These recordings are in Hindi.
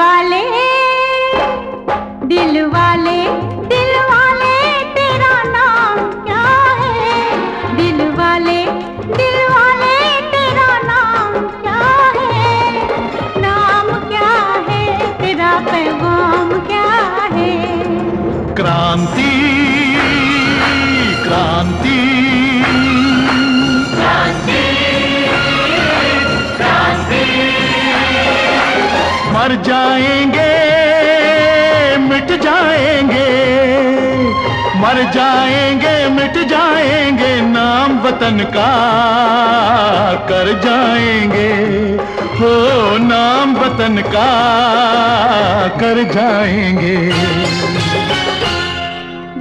वाले, दिल वाले दिल वाले, तेरा नाम क्या है? दिल वाले दिल वाले, तेरा नाम क्या है? नाम क्या है? तेरा पैगाम क्या है? क्रांति क्रांति। मर जाएँगे, मिट जाएँगे। मर जाएँगे, मिट जाएँगे, नाम वतन का कर जाएँगे। हो, नाम वतन का कर जाएँगे।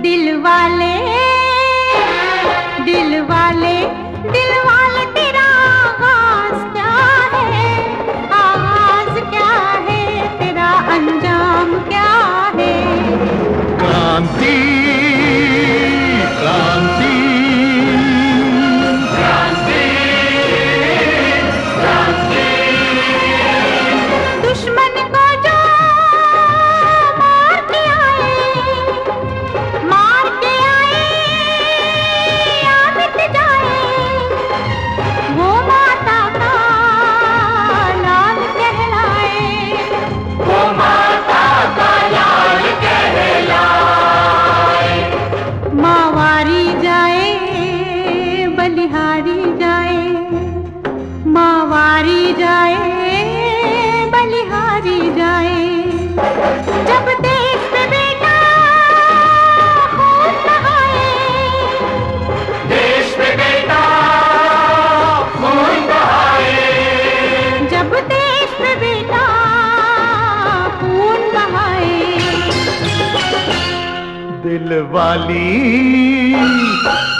दिल वाले क्रांति बलिहारी जाए मावारी जाए बलिहारी जाए। जब देश पे बेटा खून बहाए। देश पे बेटा खून बहाए। जब देश पे बेटा खून बहाए। दिल वाली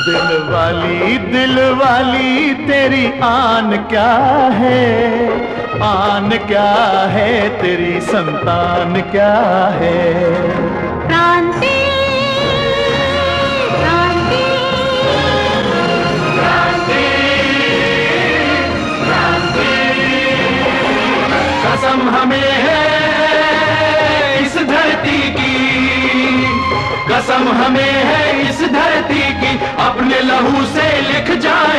दिल वाली दिल वाली तेरी आन क्या है? आन क्या है? तेरी संतान क्या है? क्रांति क्रांति। कसम हमें है इस धरती की। कसम हमें है की अपने लहू से लिख क्रांति